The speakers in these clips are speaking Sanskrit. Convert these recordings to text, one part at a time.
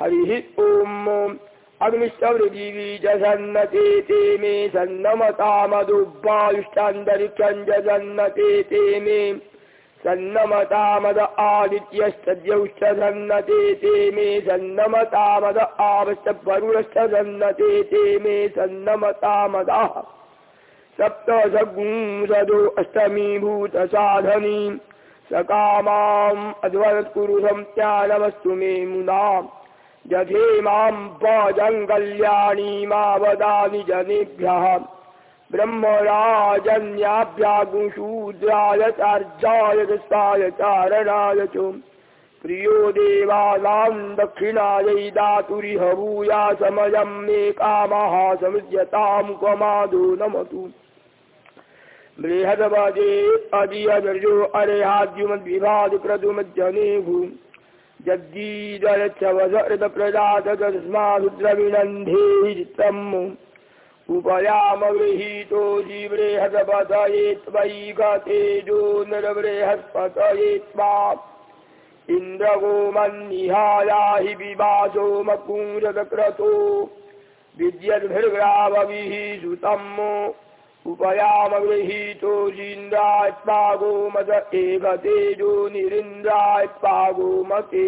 हरिः ॐ अग्निष्टवृजीवी च सन्नते ते मे सन्नते ते मे सन्नमतामद आदित्यश्चद्यौश्च सन्नते ते मे सन्नमतामद आवश्च वरुणश्च सन्नते ते मे सन्नमतामदः सप्त सगुंसदो अष्टमीभूतसाधनी सकामाम् अध्वत्कुरु संत्यानमस्तु मे मुदाम् जधे मां वजङ्गल्याणी मा वदामि जनेभ्यः। ब्रह्मराजन्याभ्यागुशूद्राय चार्जाय दस्ताय चारणाय च। प्रियो देवानां दक्षिणायै दातुरिह भूया समयं मे कामः क्वमादो नमतु। बृहद्वजे अदियदर्जो अरेहाद्युमद्विभादिक्रतुमज्जनेभू जद्गीदरच्छवसृतप्रजातस्मारुद्रविनन्धे चित्तम् उपयामगृहीतो जीवृहदपतये त्वयि गतेजो निरबृहस्पतये त्वा इन्द्रगोमन्निहायाहि विवासो मकुंरदक्रतो विद्यद्भिर्ग्रावभिः सुतम्। उपयामगृहीतो जीन्द्राय गोमद एव तेजो गोमते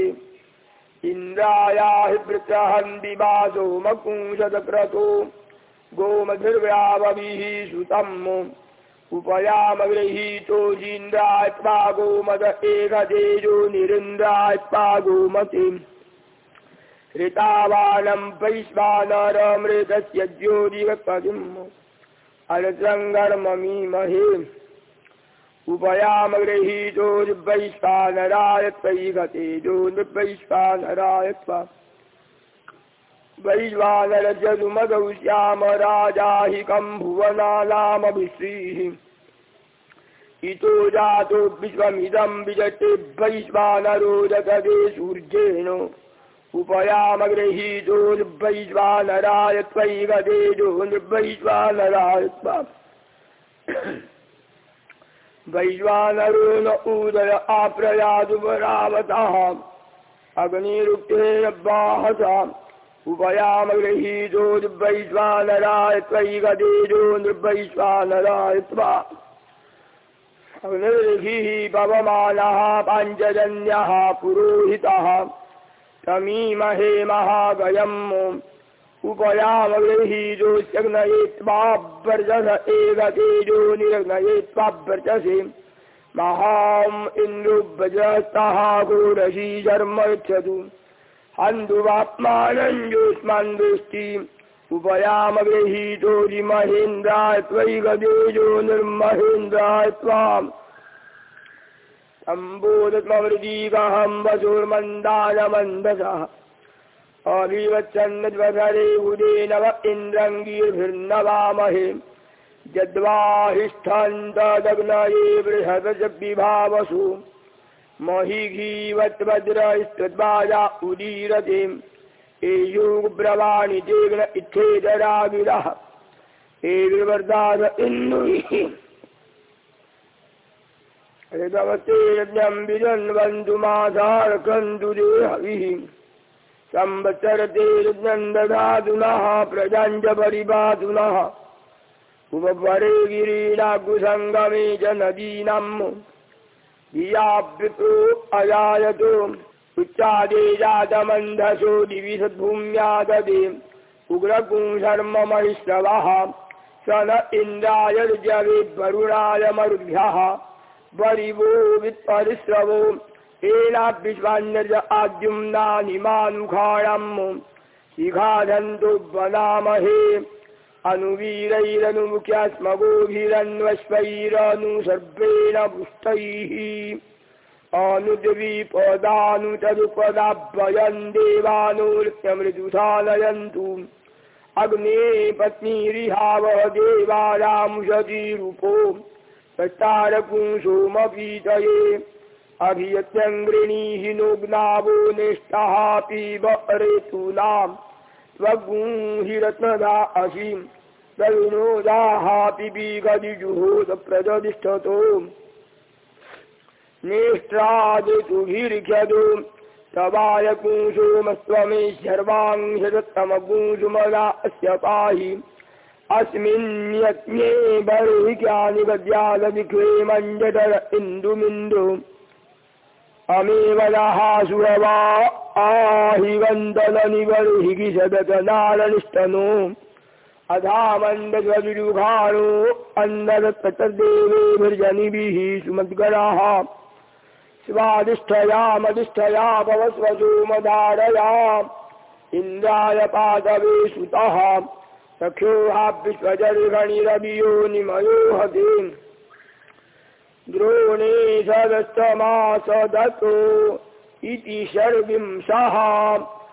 इन्द्रायाहि वृत्रहन् विवासो मकुंशदक्रतो गोमधिर्व्यावभिः सुतम् उपयामगृहीतो जीन्द्राय गोमद एव तेजो निरिन्द्राय गोमते ऋतावानं वैश्वानरमृतस्य ज्योतिवत्पदिम् अनसङ्गर्ममीमहे उपयामगृहीतो निर्वैश्वानराय त्वयि गतेजो निर्वैश्वानराय त्वा वैश्वानरजनुमदौ श्याम राजाहिकं भुवनानामभिश्रीः इतो जातो विश्वमिदं विजटे वैश्वानरो जगदे सूर्येण। उपयामगृहीतो निर्वैश्वानराय त्वयि गदेजो निर्वैश्वानराय त्वा वैश्वानरो न उदय आप्रयादुपरावतः अग्निरुक्तेन बाहसा उपयामगृहीतो निर्वैश्वानराय त्वयि गदेजो निर्वैश्वानराय त्वा अग्निर्भिः पवमानः पाञ्चजन्यः पुरोहितः। तमीमहे महागयम्। उपयावगृहीजो चग्नयेत्वाभ्यर्जस एव तेजो निरग्नयेत्वाभ्यर्जसे महाम् इन्द्रुभ्रजस्तः जर्म यच्छतु हन्तुवात्मानं जोष्मान् दुष्टि। उपयामगृहीतो महेन्द्राय त्वयि गदेजो निर्महेन्द्राय त्वाम्। सम्बोधत्ववृदीगहं अभिवच्छन्नध्वरे उदे नव इन्द्रङ्गीर्भिर्नवामहे यद्वाहिष्ठन्तदग्नये बृहदजविभावसु महिघीवद्वज्रस्तद्वाजा उदीरते। एयुब्रवाणि तेग्न इच्छेदरागिरः एविर्वर्धाद इन्नुः ऋतवते यज्ञं विजन्वन्तु मासार्कन्तु यज्ञन्दधातुनः प्रजाञ्च परिपातुनः उपवरे गिरीणाकुसङ्गमे च धियाभ्युतो अजायतो उच्चादे जातमन्धसो दिवि सद्भूम्याददे उग्रपुंशर्ममहिश्रवः स न इन्द्राय जवे वरुणाय मरुभ्यः वरिवो वित्परिश्रवो एनाभ्यश्वान्यज आद्युम्नानि मानुखाणम् शिखाधन्तु वदामहे अनुवीरैरनुमुख्या स्म गोभिरन्वश्वैरनुसर्वेण पुष्टैः। अनुद्वीपदानुतदुपदाभ्वयन् देवानोर्त्यमृदुधालयन्तु अग्ने पत्नीरिहावः देवारामुषतीरूपो तत्तारपुंसोमपीतये अभियचंद्रिणी नोग्नावो निष्ठा पीब ऋतूलाम स्वगूहिरत्नदा असीम तरुणोदाहापि बीगदिजुहोद नेष्ट्रादितुभिर्घ्यदो सवायपुंसोमस्वमे सर्वाङ्घ्यदत्तमपुंसुमदा अस्य पाहि। अस्मिन्यज्ञे बर्हिक्यानि गद्यालविघ्रे मञ्जटर अमेवदः सुरवा आहि बर्हिकि सदतनारनिष्ठनो अधामन्दज्वजुभाणो अन्नदत्तदेवेभिर्जनिभिः सुमद्गराः स्वादिष्ठयामधिष्ठया भवस्वसोमधारया इन्द्राय पादवे सुतः। सख्योहाभ्युष्वजर्गणिरवियो निमयो हते द्रोणे सदस्तमास दतो इति षड्विंशः